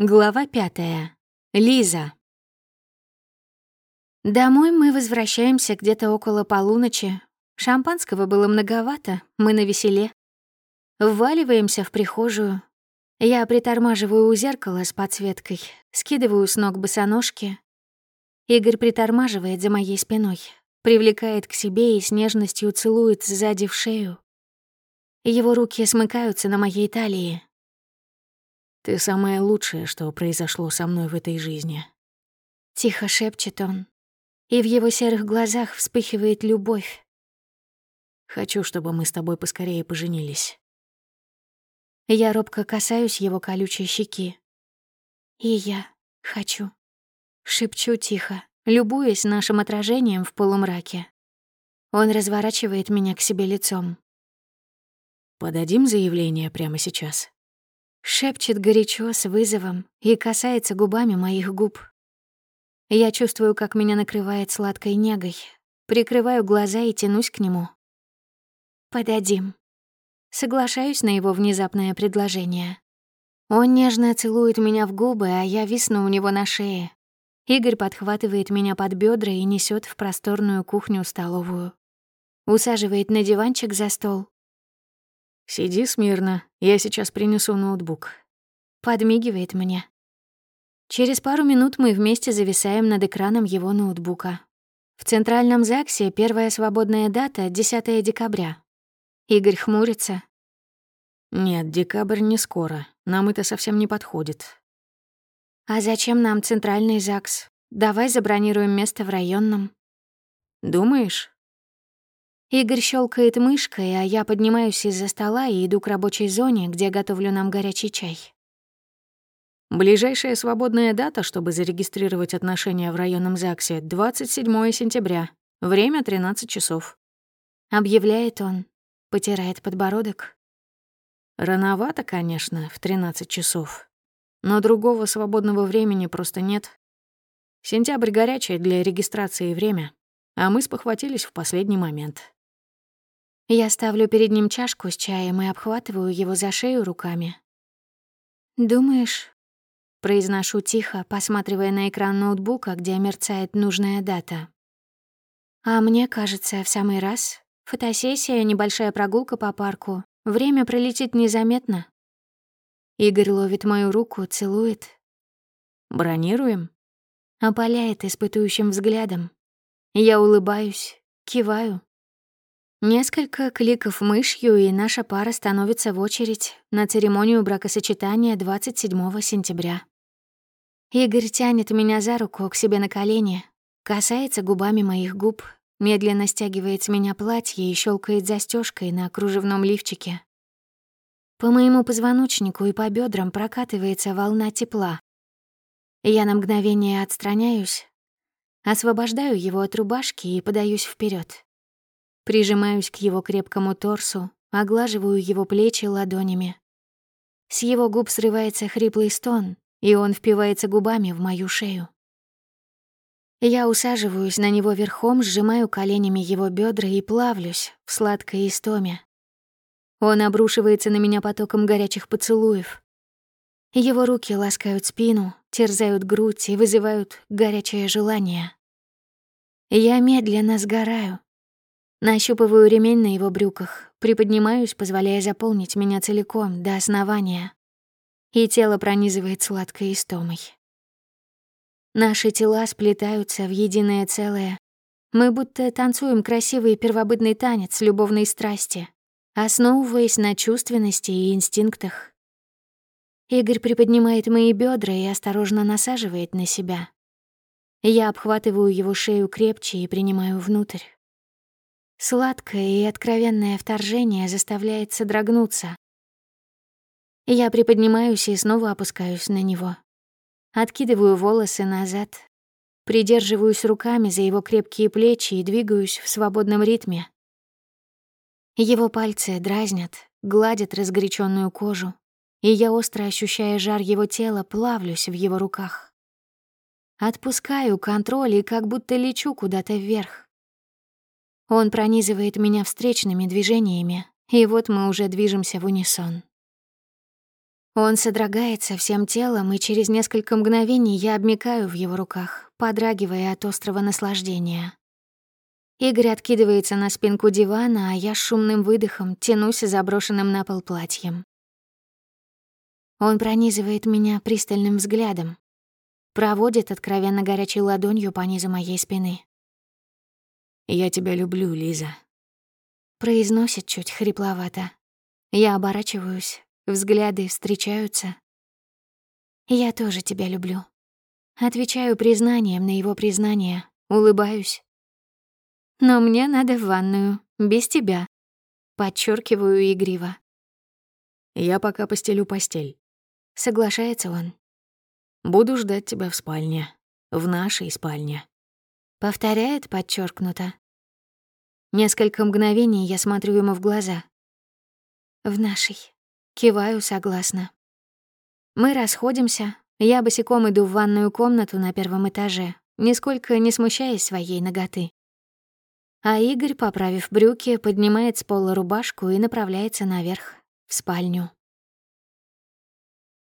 Глава пятая. Лиза. Домой мы возвращаемся где-то около полуночи. Шампанского было многовато, мы на веселе. Вваливаемся в прихожую. Я притормаживаю у зеркала с подсветкой, скидываю с ног босоножки. Игорь притормаживает за моей спиной, привлекает к себе и с нежностью целует сзади в шею. Его руки смыкаются на моей талии, ты самое лучшее, что произошло со мной в этой жизни. Тихо шепчет он, и в его серых глазах вспыхивает любовь. Хочу, чтобы мы с тобой поскорее поженились. Я робко касаюсь его колючей щеки. И я хочу. Шепчу тихо, любуясь нашим отражением в полумраке. Он разворачивает меня к себе лицом. Подадим заявление прямо сейчас. Шепчет горячо, с вызовом и касается губами моих губ. Я чувствую, как меня накрывает сладкой негой. Прикрываю глаза и тянусь к нему. «Подадим». Соглашаюсь на его внезапное предложение. Он нежно целует меня в губы, а я висну у него на шее. Игорь подхватывает меня под бедра и несет в просторную кухню-столовую. Усаживает на диванчик за стол, «Сиди смирно, я сейчас принесу ноутбук». Подмигивает мне. Через пару минут мы вместе зависаем над экраном его ноутбука. В Центральном ЗАГСе первая свободная дата — 10 декабря. Игорь хмурится. «Нет, декабрь не скоро. Нам это совсем не подходит». «А зачем нам Центральный ЗАГС? Давай забронируем место в районном». «Думаешь?» Игорь щелкает мышкой, а я поднимаюсь из-за стола и иду к рабочей зоне, где готовлю нам горячий чай. Ближайшая свободная дата, чтобы зарегистрировать отношения в районном ЗАГСе — 27 сентября. Время — 13 часов. Объявляет он, потирает подбородок. Рановато, конечно, в 13 часов. Но другого свободного времени просто нет. Сентябрь горячее для регистрации время, а мы спохватились в последний момент. Я ставлю перед ним чашку с чаем и обхватываю его за шею руками. «Думаешь?» — произношу тихо, посматривая на экран ноутбука, где мерцает нужная дата. «А мне кажется, в самый раз. Фотосессия, небольшая прогулка по парку. Время пролетит незаметно». Игорь ловит мою руку, целует. «Бронируем?» Опаляет испытующим взглядом. Я улыбаюсь, киваю. Несколько кликов мышью, и наша пара становится в очередь на церемонию бракосочетания 27 сентября. Игорь тянет меня за руку к себе на колени, касается губами моих губ, медленно стягивает с меня платье и щелкает застежкой на кружевном лифчике. По моему позвоночнику и по бедрам прокатывается волна тепла. Я на мгновение отстраняюсь, освобождаю его от рубашки и подаюсь вперед. Прижимаюсь к его крепкому торсу, оглаживаю его плечи ладонями. С его губ срывается хриплый стон, и он впивается губами в мою шею. Я усаживаюсь на него верхом, сжимаю коленями его бедра и плавлюсь в сладкой истоме. Он обрушивается на меня потоком горячих поцелуев. Его руки ласкают спину, терзают грудь и вызывают горячее желание. Я медленно сгораю, Нащупываю ремень на его брюках, приподнимаюсь, позволяя заполнить меня целиком, до основания. И тело пронизывает сладкой истомой. Наши тела сплетаются в единое целое. Мы будто танцуем красивый первобытный танец любовной страсти, основываясь на чувственности и инстинктах. Игорь приподнимает мои бедра и осторожно насаживает на себя. Я обхватываю его шею крепче и принимаю внутрь. Сладкое и откровенное вторжение заставляет содрогнуться. Я приподнимаюсь и снова опускаюсь на него. Откидываю волосы назад, придерживаюсь руками за его крепкие плечи и двигаюсь в свободном ритме. Его пальцы дразнят, гладят разгоряченную кожу, и я, остро ощущая жар его тела, плавлюсь в его руках. Отпускаю контроль и как будто лечу куда-то вверх. Он пронизывает меня встречными движениями, и вот мы уже движемся в унисон. Он содрогается всем телом, и через несколько мгновений я обмикаю в его руках, подрагивая от острого наслаждения. Игорь откидывается на спинку дивана, а я с шумным выдохом тянусь заброшенным на пол платьем. Он пронизывает меня пристальным взглядом, проводит откровенно горячей ладонью по низу моей спины. «Я тебя люблю, Лиза», — произносит чуть хрипловато. Я оборачиваюсь, взгляды встречаются. «Я тоже тебя люблю». Отвечаю признанием на его признание, улыбаюсь. «Но мне надо в ванную, без тебя», — подчеркиваю игриво. «Я пока постелю постель». Соглашается он. Буду ждать тебя в спальне. В нашей спальне. Повторяет подчеркнуто. Несколько мгновений я смотрю ему в глаза. В нашей. Киваю согласно. Мы расходимся. Я босиком иду в ванную комнату на первом этаже, нисколько не смущаясь своей ноготы. А Игорь, поправив брюки, поднимает с пола рубашку и направляется наверх, в спальню.